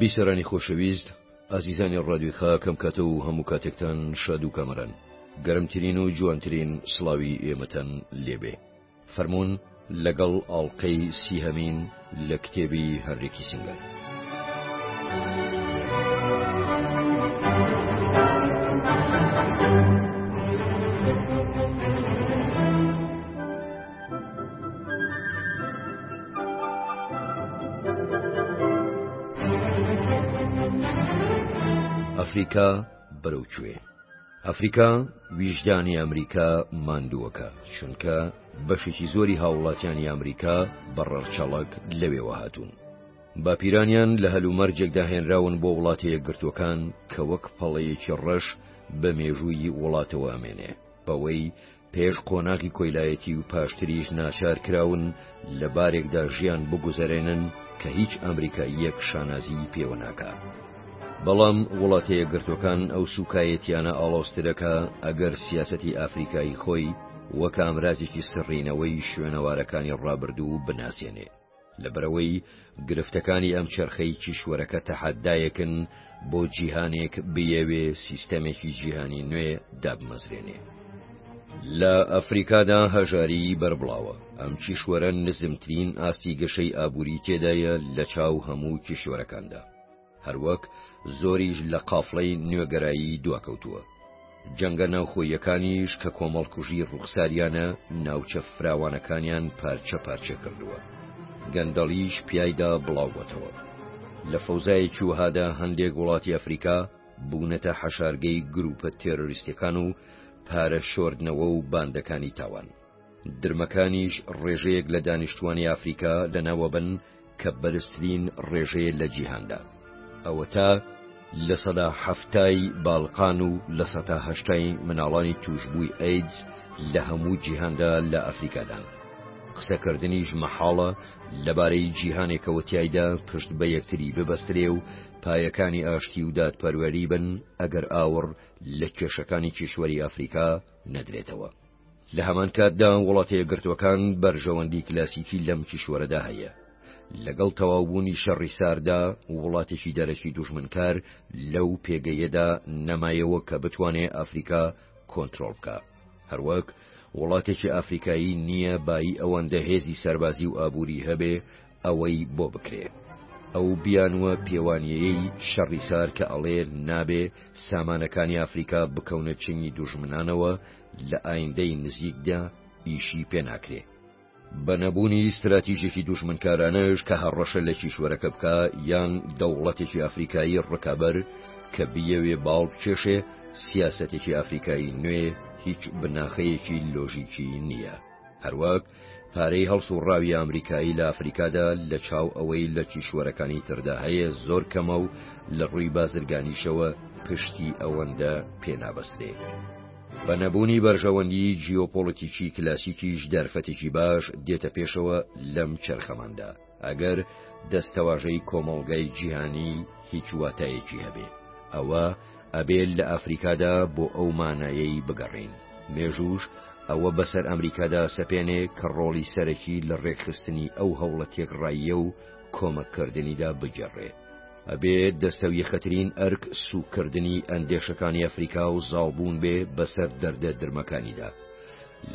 بیسەرانی خۆشەویست ئازیزانی ڕادیۆی خاکەم کاتە و هەموو کاتێکتان شاد و کامەران گەرمترین و جوانترین سڵاوی ئێمەتان لێبێ فەرموون لەگەڵ ئاڵلقەی سیهەمین لە کتێبی هەنرێکی سنگەر. ئەفریکا بەرەو کوێ؟ ئەفریکا ویژدانی ئەمریکا ماندووەکە چونکە بەشێکی زۆری هاوڵاتیانی ئەمریکا بە ڕەرچەڵک لەوێوە هاتوون. باپیرانیان لە هەلومەرجێکدا هێنراون بۆ وڵاتە یەکگرتوەکان کە وەک پەڵەیەکی ڕەش بە مێژووی وڵاتەوە ئەمێنێ بەوەی پێش قۆناغی کۆیلایەتی و پاشتریش ناچار کراون لە بارێکدا ژیان بگوزەرێنن کە هیچ ئەمریکاییەک شانازی پێوە ناکا. بەڵام وڵاتەیە گرتوەکان ئەو سوکایەتیانە ئاڵۆسترەکە ئەگەر سیاسەتی ئافریکایی خۆی وەک ئامرازێکی سڕینەوەی شوێنەوارەکانی ڕابردوو بناسێنێ. لەبەرئەوەی گرفتەکانی ئەم چەرخەی کیشوەرەکە تەحەدایەکن بۆ جیهانێک بیەوێ سیستەمێکی جیهانی نوێ دابمەزرێنێ. لە ئەفریکادا هەژاریی بەربڵاوە، ئەم کیشوەرە نزمترین ئاستی گەشەی ئابووری تێدایە لە چاو هەموو کیشوەرەکاندا. هەروەک زۆریش لە قافڵەی نوێگەرایی دواکەوتووە. جەنگە ناوخۆییەکانیش کە کۆمەڵکوژی ڕووخساریانە ناوچە فراوانەکانیان پارچە پارچە کردووە. گەندەڵیش پیایدا بڵاو بۆتەوە. لە فەوزایەکی وەهادا هەندێک وڵاتی ئەفریکا بوونەتە حەشارگەی گرووپە تێرۆریستیەکان و پارە شۆردنەوە و باندەکانی تاوان. درمەکانیش ڕێژەیەک لە دانیشتوانی ئەفریکا لەناوەبەن، کە بەرزترین ڕێژەیە لە جیهاندا ئەوەتا لە سەدا هەفتای باڵقان و لە سەتا هەشتای مناڵانی توشببووی ئەیدز لە هەموو جیهاندا لە ئەفریقادان قسەکردنیش مەحاڵە لەبارەی جیهانێکەوە تایدا پشت بە یەکتری ببەسترێ و پایەکانی ئاشتی و دادپەروەری بن ئەگەر ئاوڕ لە کێشەکانی کیشوەری ئەفریقا نەدرێتەوە. لە هەمان کاتدا وڵاتە یەکگرتووەکان بەرژەوەندی کلاسیکی لەم کیشوەرەدا هەیە. لەگەڵ تەواوبوونی شەڕی سارددا، وڵاتێکی دەرەکی دوژمنکار لەو پێگەیەدا نەمایەوە کە بتوانێ ئەفریکا کۆنترۆڵ بکا. هەروەک وڵاتێکی ئەفریکایی نییە بایی ئەوەندە هێزی سەربازی و ئابووری هەبێ ئەوەی بۆ بکرێ. ئەو بیانووە پێوانییەیەی شەڕی سارد کە ئەڵێ نابێ سامانەکانی ئەفریکا بکەونە چنگی دوژمنانەوە، لە ئایندەی نزیکدا ئیشی پێ ناکرێ. بە نەبوونی ستراتیژێکی دوژمنکارانەش کە هەڕەشە لە کیشوەرەکە بکا یان دەوڵەتێکی ئەفریکایی ڕکابەر کە بیەوێ باڵ بکێشێ، سیاسەتێکی ئەفریکایی نوێ هیچ بناخەیەکی لۆژیکی نییە. هەروەک پارەی هەڵسوڕاوی ئامریکایی لە ئەفریکادا لە چاو ئەوەی لە کیشوەرەکانی تردا هەیە زۆر کەمە و لە ڕووی بازرگانیشەوە پشتی ئەوەندە پێ نابەسترێ. بە نەبوونی بەرژەوەندی جیۆپۆڵەتیکی کلاسیکیش دەرفەتێکی باش دێتە پێشەوە لەم چەرخەماندا. ئەگەر دەستەواژەی کۆمەڵگای جیهانی هیچ واتایەکی هەبێ ئەوە ئەبێ لە ئەفریکادا بۆ ئەو مانایەی بگەڕین مێژووش ئەوە بەسەر ئەمریکادا سەپێنێ کە ڕۆڵی سەرەکی لە ڕێکخستنی ئەو هەوڵە تێکڕاییە و کۆمەککردنیدا بگەڕێ ئەبێ دەستەویەخەترین ئەرک سوکردنی ئەندێشەکانی ئەفریکا و زاڵبوون بێ بەسەر دەردە درمەکانیدا.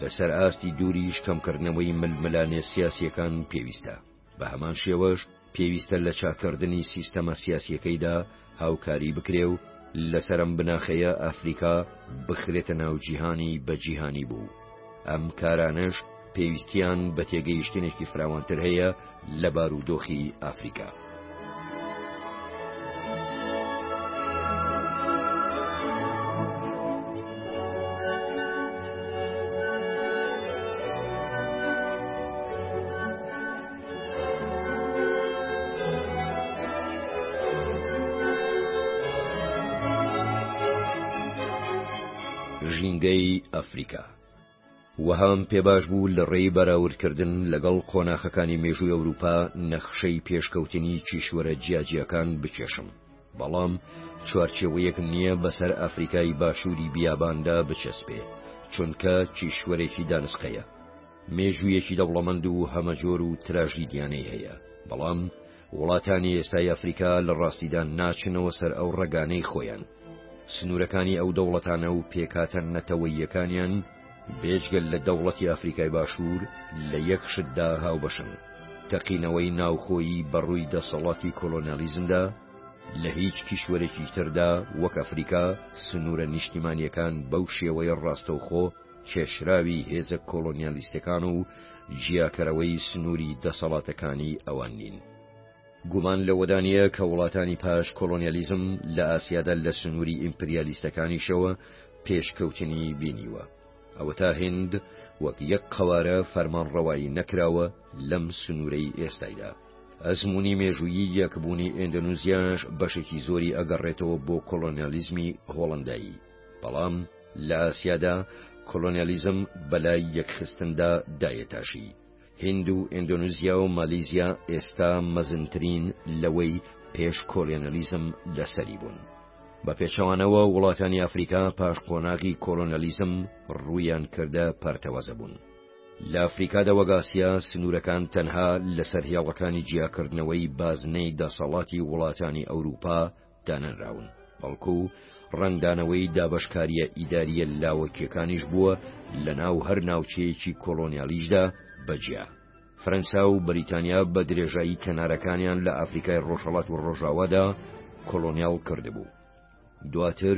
لەسەر ئاستی دووریش کەمکردنەوەی ململانێ سیاسیەکان پێویستە، بە هەمان شێوەش پێویستە لە چاککردنی سیستەمە سیاسیەکەیدا هاوکاری بکرێ و لەسەر ئەم بناخەیە ئەفریکا بخرێتە ناو جیهانی بە جیهانی بوو ئەم کارانەش پێویستیان بە تێگەیشتنێکی فراوانتر هەیە لە بارودۆخی ئەفریکا. ژینگەی ئەفریکا. وەهام پێ باش بوو لە ڕێی بەراوردکردن لەگەڵ قۆناخەکانی مێژووی ئەوروپا نەخشەی پێشکەوتنی کیشوەرە جیاجیاکان بکێشم، بەڵام چوارچێوەیەک نییە بەسەر ئەفریکای باشووری بیاباندا بچەسپێ، چونکە کیشوەرێکی دانسقەیە، مێژوویەکی دەوڵەمەند و هەمەجۆر و تراژیدیانەی هەیە، بەڵام، وڵاتانی ئێستای ئەفریکا لە ڕاستیدا ناچنەوە سەر ئەو ڕەگانەی خۆیان. سنوورەکانی ئەو دەوڵەتانە و پێکهاتە نەتەوەییەکانیان بێجگەل لە دەوڵەتی ئەفریکای باشوور لە یەک شتدا هاوبەشن، تەقینەوەی ناوخۆیی بە ڕووی دەسەڵاتی کۆلۆنیالیزمدا، لە هیچ کیشوەرێکی تردا وەک ئەفریکا سنوورە نیشتیمانییەکان بەو شێوەیە ڕاستەوخۆ، کێشراوی هێزە کۆلۆنیالیستەکان و جیاکەرەوەی سنووری دەسەڵاتەکانی ئەوان نین. گومان لەوەدا نییە کە وڵاتانی پاش کۆلۆنیالیزم لە ئاسیادا لە سنووری ئیمپریالیستەکانیشەوە پێشکەوتنی بینیوە ئەوەتا هند وەک یەک قەوارە فەرمانڕەوایی نەکراوە لەم سنوورەی ئێستایدا. ئەزمموی مێژوویی یەکبوونی ئێندەنوزیاش بەشێکی زۆری ئەگەڕێتەوە بۆ کۆلۆنیالیزمی هۆڵندایی. بەڵام لە ئاسیادا کۆلۆنیالیزم بەلای یەکخستندا دایەتاشی. هیند و ئێندۆنیزیا و مالیزیا ئێستا مەزنترین لەوەی پێش کۆلێنەلیزم لەسەری بوون. بە پێچەوانەوە وڵاتانی ئەفریکا پاش قۆناغی کۆلۆنەلیزم ڕوویان کردە پەرتەوازە بوون. لە ئەفریکادا وەگاسیا سنوورەکان تەنها لەسەر هێڵەکانی جیاکردنەوەی بازنەی دەسەڵاتی وڵاتانی ئەوروپا دانەنراون، بەڵکو ڕەنگدانەوەی دابەشکارییە ئیدارییە لاوەکییەکانیش بووە لە ناو هەر ناوچەیەکی کۆڵۆنیالیشدا بە جیا. فرەنسا و بەریتانیا بە درێژایی کەنارەکانیان لە ئەفریکای ڕۆژهەڵات و ڕۆژاوادا کۆڵۆنیاڵ کردبوو. دواتر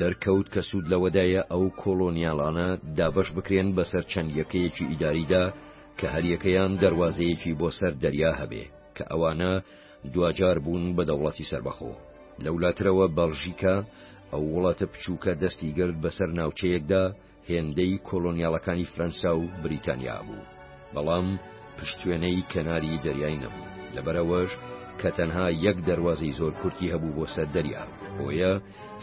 دەرکەوت کە سوود لەوەدایە ئەو کۆڵۆنیاڵانە دابەش بکرێن بەسەر چەند یەکەیەکی ئیداریدا کە هەریەکەیان دەروازەیەکی بۆ سەر دەریا هەبێ کە ئەوانە دواجار بوون بە دەوڵەتی سەربەخۆ لەولاترەوە بەڵژیکا ئەو وڵاتە بچووکە دەستی گرت بەسەر ناوچەیەکدا هێندەی کۆلۆنیاڵەکانی فرەنسا و بریتانیا بوو بەڵام پشتێنەی کەناری دەریای نەبوو لەبەرەوەش کە تەنها یەک دەواازەی زۆر کورتی هەبوو بۆ سەر دەریا بۆیە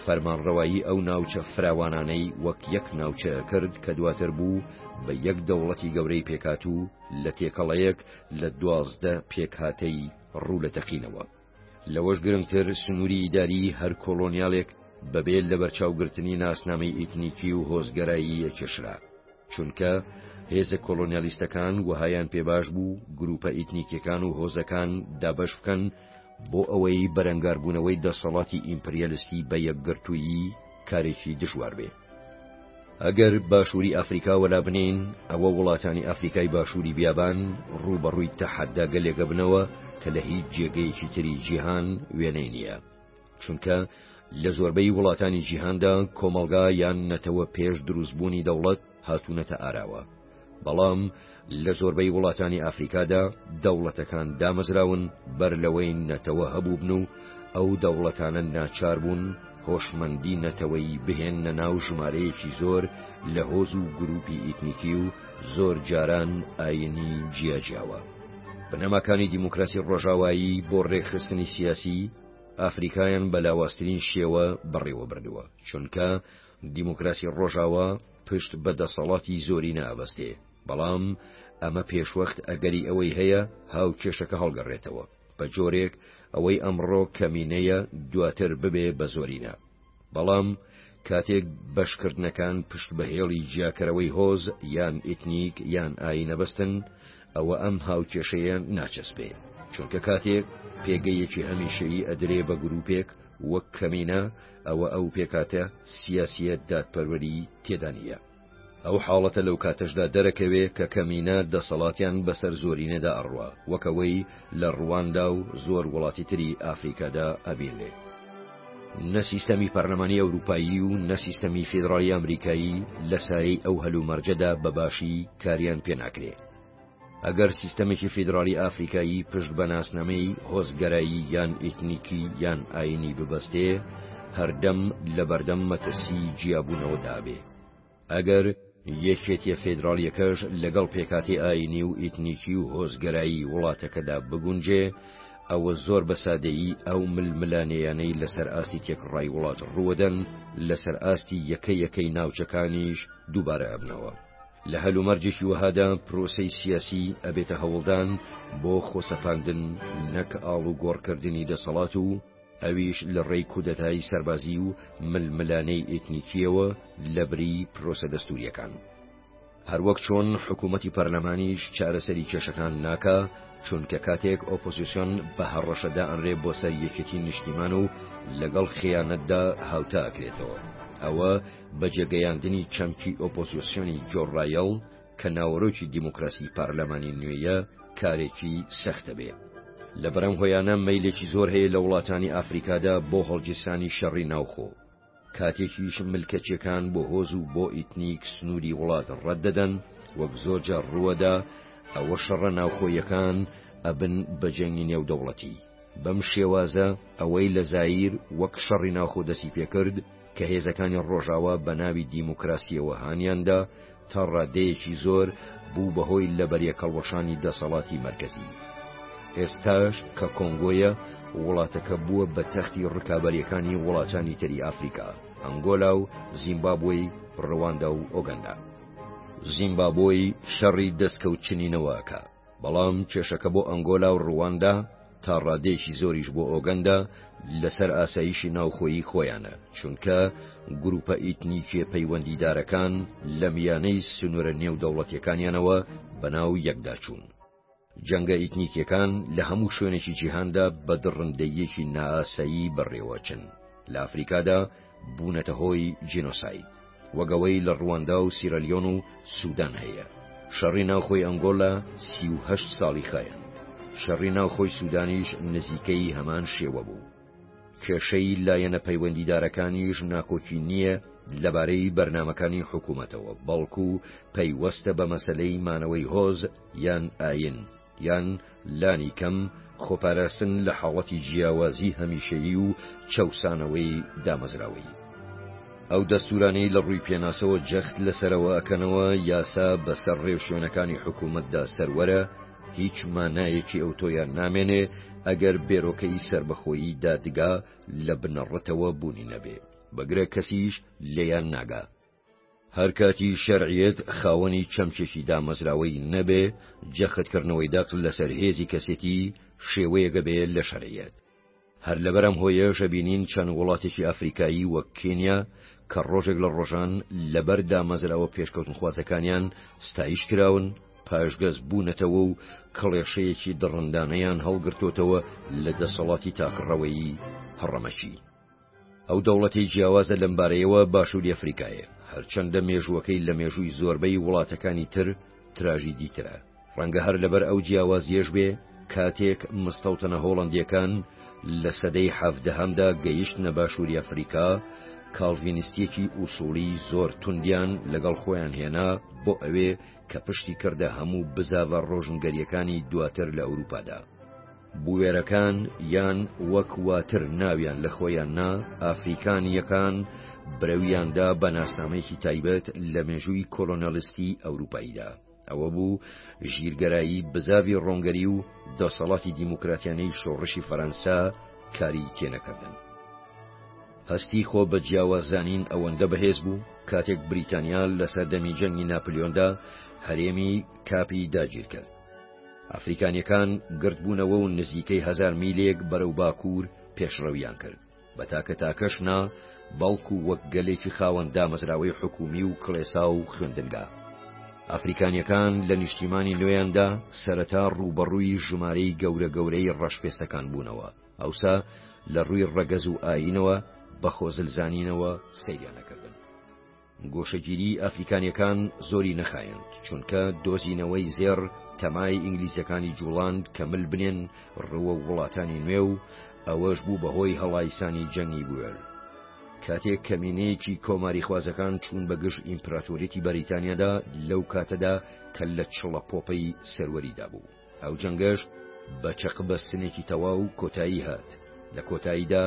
فەرمانڕەوایی ئەو ناوچە فراوانانەی وەک یەک ناوچە کرد کە دواتر بوو بە یەک دەوڵەتی گەورەی پێکات و لە تێکەڵەیەک لە دوازدە پێکهاتەی ڕوو لە تەقینەوە. لەوەش گرنگتر سنووری ئیداریی هەر کۆڵۆنیالێک بەبێ لەبەرچاوگرتنی ناسنامەی ئیتنیکی و هۆزگەراییە کێشرا، چونکە هێزە کۆڵۆنیالیستەکان وەهایان پێ باش بوو گرووپە ئیتنیکیەکان و هۆزەکان دابەش بکەن بۆ ئەوەی بەرەنگاربوونەوەی دەسەڵاتی ئیمپریالستی بە یەکگرتوویی کارێکی دژوار بێ. ئەگەر باشووری ئەفریکا وەلابنێین، ئەوە وڵاتانی ئەفریکای باشووری بیابان ڕووبەڕووی تەحەدا گەلێک ئەبنەوە کە لە هیچ جێگەیەکی تری جیهان وێنەی نییە. چونکە لە زۆربەی وڵاتانی جیهاندا کۆمەڵگا یان نەتەوە پێش دروستبوونی دەوڵەت هاتوونەتە ئاراوە. بەڵام لە زۆربەی وڵاتانی ئەفریکادا دەوڵەتەکان دامەزراون بەر لەوەی نەتەوە هەبووبن و ئەو دەوڵەتانە ناچار بوون هۆشمەندی نەتەوەیی بهێنە ناو ژمارەیەکی زۆر لە هۆز و گروپی ئیتنیکی و زۆر جاران ئاینی جیاجیاوە. بنەماکانی دیموکراسی ڕۆژاوایی بۆ ڕێکخستنی سیاسی ئەفریکایان بە لاوازترین شێوە بەڕێوەبردووە، چونکە دیموکراسی ڕۆژاوا پشت بە دەسەڵاتی زۆرینە ئەبەستێ، بەڵام ئەمە پێشوەخت ئەگەری ئەوەی هەیە هاوکێشەکە هەڵگەڕێتەوە، بە جۆرێک ئەوەی ئەمڕۆ کەمینەیە دواتر ببێ بە زۆرینە. بەڵام کاتێک بەشکردنەکان پشت بە هێڵی جیاکەرەوەی هۆز یان ئیتنیک یان ئایین ئەبەستن، ئەوە ئەم هاوکێشەیە ناچەسپێ، چونکە کاتێک پێگەیەکی هەمیشەیی ئەدرێ بە گرووپێک وەک کەمینە، ئەوە ئەو پێکهاتە سیاسییە دادپەروەریی تێدا نییە. ئەو حاڵەتە لەو کاتەشدا دەرەکەوێ کە کەمینە دەسەڵاتیان بەسەر زۆرینەدا ئەڕوا، وەک ئەوەی لە ڕواندا و زۆر وڵاتی تری ئافریکادا ئەبینرێ. نە سیستەمی پەرلەمانی ئەورووپایی و نە سیستەمی فیدڕاڵی ئامریکایی لە سایەی ئەو هەلومەرجەدا بە باشی کاریان پێ ناکرێ. ئەگەر سیستەمێکی فیدراڵی ئافریکایی پشت بە ناسنامەی هۆزگەرایی یان ئیتنیکی یان ئاینی ببەستێ هەردەم لە بەردەم مەترسی جیابوونەوە دابێ ئەگەر یەکێتیە فێدراڵیەکەش لەگەڵ پێکاتی ئاینی و ئیتنیکی و هۆزگەرایی وڵاتەکەدا بگونجێ ئەوە زۆر بە سادەیی ئەو ململانێیانەی لەسەر ئاستی تێکڕای وڵات ڕووەدەن لەسەر ئاستی یەکە یەکەی ناوچەکانیش دووبارە ئەبنەوە. لە هەلومەرجێکی وەهادا پرۆسەی سیاسی ئەبێتە هەوڵدان بۆ خۆسەپاندن نەک ئاڵوگۆڕکردنی دەسەڵات و ئەویش لە ڕێی کودەتای سەربازی و ململانێی ئێتنیکیەوە لە بری پرۆسە دەستوریەکان. هەروەک چۆن حکومەتی پەرلەمانیش چارەسەری کێشەکان ناکا چونکە کاتێک ئۆپۆزیسیۆن بە هەڕەشە دائەنرێ بۆ سەر یەکێتی نیشتیمان و لەگەڵ خیانەتدا هاوتا ئەکرێتەوە ئەوە بە جێگەیاندنی چەمکی ئۆپۆزیسیۆنی جۆ ڕایەڵ کە ناوەرۆکی دیموکراسی پارلەمانی نوێیە کارێکی سەخت دەبێ. لە بەرەم هۆیانە مەیلێکی زۆر هەیە لە وڵاتانی ئافریکادا بۆ هەڵگیرسانی شەڕی ناوخۆ. کاتێکیش ملکەچیەکان بۆ هۆز و بۆ ئیتنیک سنووری وڵات ڕەت دەدەن، وەک زۆر جار ڕووەدا، ئەوە شەڕە ناوخۆیەکان ئەبن بە جەنگی نێودەوڵەتی. بەم شێوازە ئەوەی لە زاییر وەک شەڕی ناوخۆ دەستی پێکرد، کە هێزەکانی ڕۆژاوا بە ناوی دیموکراسیەوە هانیاندا تا ڕادەیەکی زۆر بوو بەهۆی لە بەریەکەڵوەشانی دەسەڵاتی مەرکزی ئێستاش کە کۆنگۆیە وڵاتەکە بووە بە تەختی ڕکابەریەکانی وڵاتانی تری ئافریقا ئەنگۆلا و زیمبابوی ڕواندا و ئۆگەندا زیمبابۆی شەڕی دەستکەوت چنینەوەکە بەڵام کێشەکە بۆ ئەنگۆلا و رواندا تا ڕادەیەکی زۆریش بۆ ئۆگەندا لەسەر ئاسایشی ناوخۆیی خۆیانە چونکە گروپە ئیتنیکێ پەیوەندیدارەکان لە میانەی سنوورە نێو دەوڵەتیەکانیانەوە بەناو یەکداچوون. جەنگە ئیتنیکیەکان لە هەموو شوێنێکی جیهاندا بە دڕندەییەکی نائاسایی بەڕێوەچن لە ئەفریکادا بوونەتە هۆی جینۆساید. وەک ئەوەی لە ڕواندا و سیرەلیۆن و سودان هەیە. شەڕی ناوخۆی ئەنگۆلا سی و هەشت ساڵی خایاند. شەڕی ناوخۆی سودانیش نزیکەی هەمان شێوە بوو. کێشەی لایەنە پەیوەندیدارەکانیش ناکۆکی نییە لەبارەی بەرنامەکانی حکوومەتەوە، بەڵکوو پەیوەستە بە مەسەلەی مانەوەی هۆز یان ئایین. یان لانی کەم خۆپاراستن لە حاڵەتی جیاوازی هەمیشەیی و چەوسانەوەی دامەزراوەیی. ئەو دەستورانەی لە ڕووی پێناسەوە جەخت لەسەرەوە ئەکەنەوە یاسا بەسەر ڕێوشوێنەکانی حکومەتدا سەروەرە، هیچ مانایەکی ئەوتۆیان نامێنێ ئەگەر بێرۆکەی سەربەخۆیی دادگا لە بنەڕەتەوە بوونی نەبێ، بگرە کەسیش لێیان ناگا. هەر کاتی شەرعیەت خاوەنی چەمکێکی دامەزراوەی نەبێ، جەختکردنەوەی دەق لەسەر هێزی کەسێتی شێوەیەگە بێ لە شەرعیەت. هەر لەبەر ئەم هۆیەش ئەبینین چەند وڵاتێکی ئەفریکایی وەک کێنیا کە ڕۆژێک لە ڕۆژان لەبەر دامەزراوە پێشکەوتنخوازەکانیان ستایش کراون، پاشگەز بوونەتەوە و کڵێشەیەکی دڕندانەیان هەڵگرتۆتەوە لە دەسەڵاتی تاکڕەوەی هەڕەمەکی. ئەو دەوڵەتەی جیاوازە لەم بارەیەوە باشووری ئەفریکایە، هەرچەندە مێژووەکەی لە مێژووی زۆربەی وڵاتەکانی تر تراژیدیترە، ڕەنگە هەر لەبەر ئەو جیاوازییەش بێ کاتێک مستەوتەنە هۆڵەندییەکان لە سەدەی حەڤدەهەمدا گەیشتنە باشووری ئەفریکا، کاڵڤینستییەکی ئوسووڵی زۆر توندیان لەگەڵ خۆیان هێنا بۆ ئەوێ کە پشتی کردە هەموو بزاڤە ڕۆژنگەرییەکانی دواتر لە ئەورووپادا. بوێرەکان یان وەک واتر ناویان لە خۆیان نا، ئافریکانییەکان، برەویان دا بە ناسنامەیەکی تایبەت لە مێژووی کۆلۆنێڵیستی ئەورووپاییدا. ئەوە بوو ژیرگەرایی بزاڤی ڕۆنگەری و دەسەڵاتی دیموکراتیانەی شۆڕشی فەرەنسا کاری تێنەکردن. هەستی خۆ بە جیاواززانین ئەوەندە بەهێز بوو، کاتێک بریتانیا لە سەردەمی جەنگی ناپلیۆندا هەرێمی کاپی داگیر کرد، ئەفریکانیەکان گردبوونەوە و نزیکەی هەزار میلێک بەرەو باکوور پێشڕەویان کرد، بە تاکە تاکەش نا، بەڵکو وەک گەلێکی خاوەن دامەزراوەی حکوومی و کڵێسا و خوێندنگا. ئەفریکانیەکان لە نیشتیمانی نوێیاندا سەرەتا ڕووبەڕووی ژمارەی گەورە گەورەی ڕەشپێستەکان بوونەوە، ئەوسا لە ڕووی ڕەگەز و ئایینەوە بە خۆزلزانینەوە سەیریان ئەکردن. گۆشەگیری ئەفریکانیەکان زۆری نەخایەند چونکە دۆزینەوەی زێڕ تەمای ئینگلیزەکانی جوڵاند کە مل بنێن ڕووە وڵاتانی نوێ و ئەوەش بوو بەهۆی هەڵایسانی جەنگی بوێر کاتێک کەمینەیەکی کۆماری خوازەکان چوون بە گژ ئیمپراتۆریەتی بەریتانیادا لەو کاتەدا کە لە چڵە پۆپەی سەروەریدا بوو. ئەو جەنگەش بە چەقە بەستنێکی تەواو کۆتایی هات، لە کۆتاییدا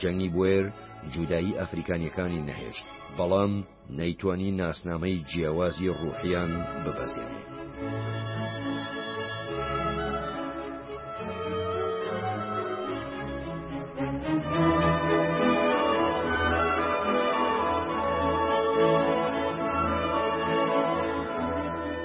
جەنگی بۆێر جودایی ئەفریکانیەکانی نەهێشت، بەڵام نەیتوانی ناسنامەی جیاوازی ڕوحیان ببەزێنێ.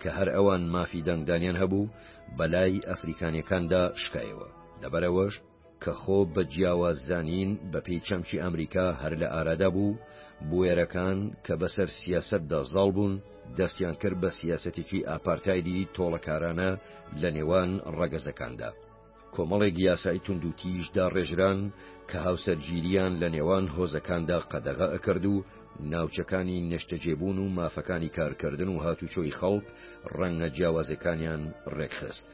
کە هەر ئەوان مافی دەنگدانیان هەبوو بەلای ئەفریکانیەکاندا شکایەوە لەبەرئەوەش کە خۆ بە جیاواز زانین بە پێی چەمکی ئەمریکا هەر لە ئارادا بوو بوێرەکان کە بەسەر سیاستدا زاڵ بوون دەستیان کرد بە سیاسەتێکی ئاپارتایدی تۆڵەکارانە لە نێوان ڕەگەزەکاندا. کۆمەڵێک یاسای توندوتیژ داڕێژران کە هاوسەرگیریان لە نێوان هۆزەکاندا قەدەغە ئەکرد و ناوچەکانی نێشتەجێبوون و مافەکانی کارکردن و هاتوچۆی خەڵک ڕەنگە جیاوازەکانیان ڕێکخست.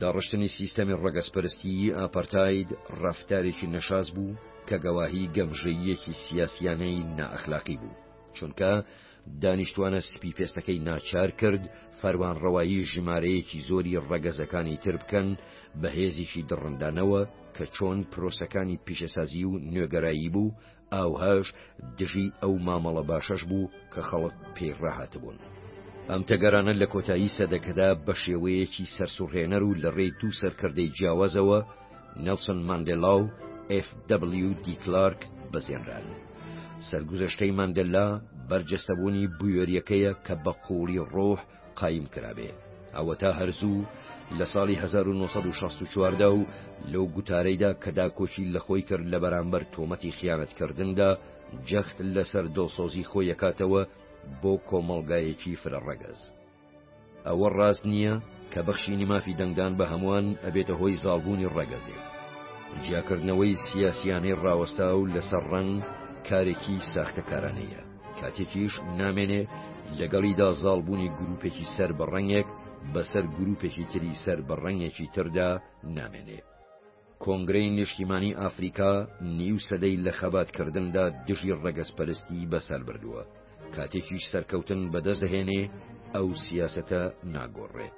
داڕشتنی سیستەمی ڕەگەزپەرستیی ئاپارتاید ڕەفتارێکی نەشاز بوو کە گەواهی گەمژەییەکی سیاسیانەی نائەخلاقی بوو، چونکە دانیشتوانە سپی پێستەکەی ناچار کرد فەرمانڕەوایی ژمارەیەکی زۆری ڕەگەزەکانی تر بکەن بە هێزیکی دڕندانەوە کە چۆن پرۆسەکانی پیشەسازی و نوێگەرایی بوو ئاوهاش دژی ئەو مامەڵە باشەش بوو کە خەڵک پێی ڕاهاتبوون. ئەم تەگەرانە لە کۆتایی سەدەکەدا بە شێوەیەکی سەرسوڕهێنەر و لە ڕێی دوو سەرکردەی جیاوازەوە، نێڵسن ماندێلا و ئێف دەبڵیو دی کلارک بەزێنران. سەرگوزەشتەی ماندێلا بەرجەستەبوونی بوێرییەکەیە کە بە قووڵی ڕۆح قایم کرابێ. ئەوەتا هەرزوو لە ساڵی 1964دا و لەو گوتارەیدا کە داکۆکی لە خۆی کرد لە بەرامبەر تۆمەتی خیانەتکردندا جەخت لەسەر دڵسۆزی خۆی ئەکاتەوە بۆ کۆمەڵگایەکی فرەڕەگەز. ئەوە ڕاست نییە کە بەخشینی مافی دەنگدان بە هەمووان ئەبێتە هۆی زاڵبوونی ڕەگەزێک. جیاکردنەوەی سیاسیانەی ڕاوەستاو لەسەر ڕەنگ کارێکی ساختەکارانەیە، کاتێکیش نامێنێ لەگەڵیدا زاڵبوونی گروپێکی سەر بە ڕەنگێک بەسەر گروپێکی تری سەر بە ڕەنگێکی تردا نامێنێ. کۆنگرەی نیشتیمانی ئەفریکا نیو سەدەی لە خەبات کردندا دژی ڕەگەزپەرستی بەسەر بردووە، کاتێکیش سەرکەوتن بەدەست دەهێنێ ئەو سیاسەتە ناگۆڕێ.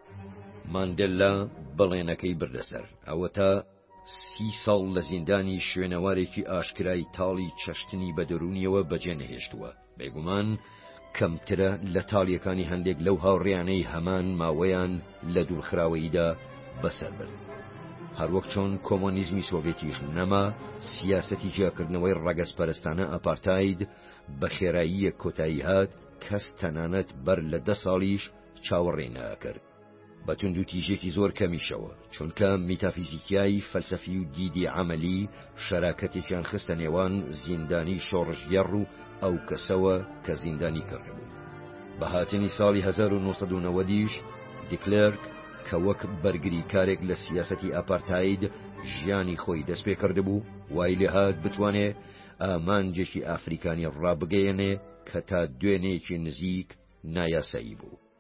ماندێلا بەڵێنەکەی بردە سەر، ئەوەتا سی ساڵ لە زیندانی شوێنەوارێکی ئاشکرای تاڵی چەشتنی بە دەروونیەوە بەجێ نەهێشتووە. بێگومان کەمترە لە تاڵییەکانی هەندێک لەو هاوڕێیانەی هەمان ماوەیان لە دوورخراوەییدا بەسەر برد. هەروەک چۆن کۆمۆنیزمی سۆڤێتیش نەما، سیاسەتی جیاکردنەوەی ڕەگەزپەرستانە ئاپارتاید بە خێراییەک کۆتایی هات، کەس تەنانەت بەر لە دە ساڵیش چاوەڕێی ناکرد. بە توندوتیژێکی زۆر کەمیشەوە، چونکە میتافیزیکیای فەلسەفی و دیدی عەمەلی شەراکەتێکیان خستە نێوان زیندانی شۆڕشگێڕ و ئەو کەسەوە کە زیندانی کردبوو. بە هاتنی ساڵی هەزار و نۆ سەد و نەوەد یش دیکلێرک کە وەک بەرگریکارێک لە سیاسەتی ئاپارتاید ژیانی خۆی دەست پێ کردبوو، وای لێ هات بتوانێ ئامانجێکی ئافریکانی ڕابگەیەنێ کە تا دوێنێکی نزیک نایاسایی بوو.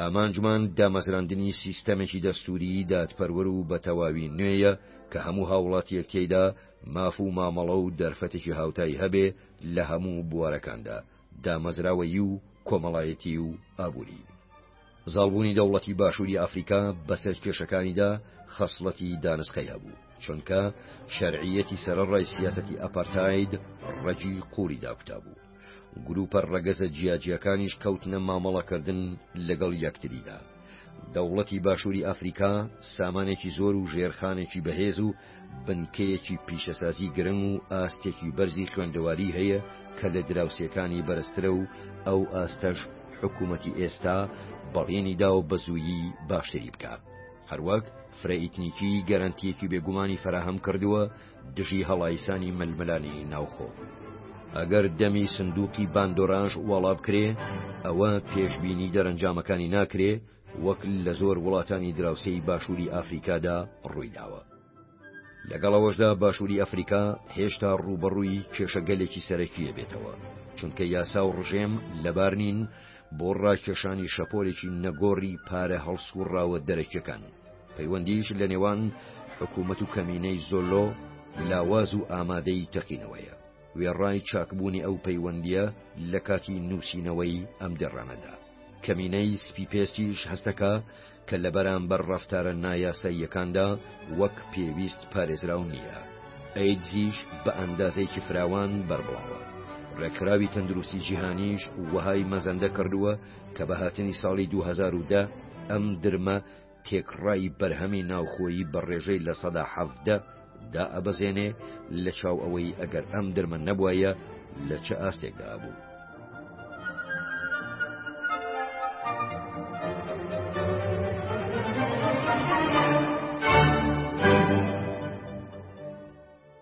ئامانجمان دامەزراندنی سیستەمێکی دەستووریی دادپەروەر و بە تەواوی نوێیە کە هەموو هاووڵاتییەک تێیدا ماف و مامەڵە و دەرفەتێکی هاوتای هەبێ لە هەموو بوارەکاندا، دامەزراوەیی و کۆمەڵایەتی و ئابووری. زاڵبوونی دەوڵەتی باشووری ئەفریکا بەسەر کێشەکانیدا خەسڵەتی دانسقەی هەبوو، چونکە شەرعییەتی سەرەڕای سیاسەتی ئەپارتاید ڕەگی قووڵی داکوتابوو. گروپە ڕەگەزە جیاجیاکانیش کەوتنە مامەڵەکردن لەگەڵ یەکتریدا. دەوڵەتی باشووری ئەفریکا سامانێکی زۆر و ژێرخانێکی بەهێز و بنکەیەکی پیشەسازی گرنگ و ئاستێکی بەرزی خوێندەواری هەیە کە لە دراوسێکانی بەرزترە و ئەو ئاستەش حکوومەتی ئێستا بەڵێنی داوە بە زوویی باشتری بکات هەروەک فرە ئیتنیکی گەرەنتیەکی بێگومانی فەراهەم کردووە دژی هەڵایسانی ململانی ناوخۆ ئەگەر دەمی سندوقی باندۆرانش واڵا بکرێ ئەوە پێشببینی دەرەنجامەکانی ناکرێ وەک لە زۆر وڵاتانی دراوسێی باشووری ئافریکادا ڕوویداوە. لەگەڵەوەشدا باشووری ئەفریقا هێشتا ڕووبەڕووی کێشەگەلێکی سەرەکی دەبێتەوە چونکە یاسا و ڕژێم لەبار نین بۆ ڕاکێشانی شەپۆلێکی نەگۆڕی پارە هەڵسوڕاوە دەرەکیەکان پەیوەندیش لە نێوان حکوومەت و کەمینەی زۆلۆ لاواز و ئامادەی تەقینەوەیە وێڕای چاکبوونی ئەو پەیوەندیە لە کاتی نووسینەوەی ئەم دێڕانەدا کەمینەی سپی پێستیش هەستەکە کە لە بەرامبەر ڕفتارە نایاساییەکاندا وەک پێویست پارێزراو نییە ئەیدزیش بە ئەندازەیەکی فراوان بەربڵاوە ڕێکخراوی تەندروستی جیهانیش وەهای مەزەندە کردووە کە بە هاتنی ساڵی 2010 ئەم درمە تێکڕای بەرهەمی ناوخۆیی بە ڕێژەی لە سەدا حەڤدە دائەبەزێنێ لە چاو ئەوەی ئەگەر ئەم درمە نەبوایە لە چ ئاستێکدا بوو.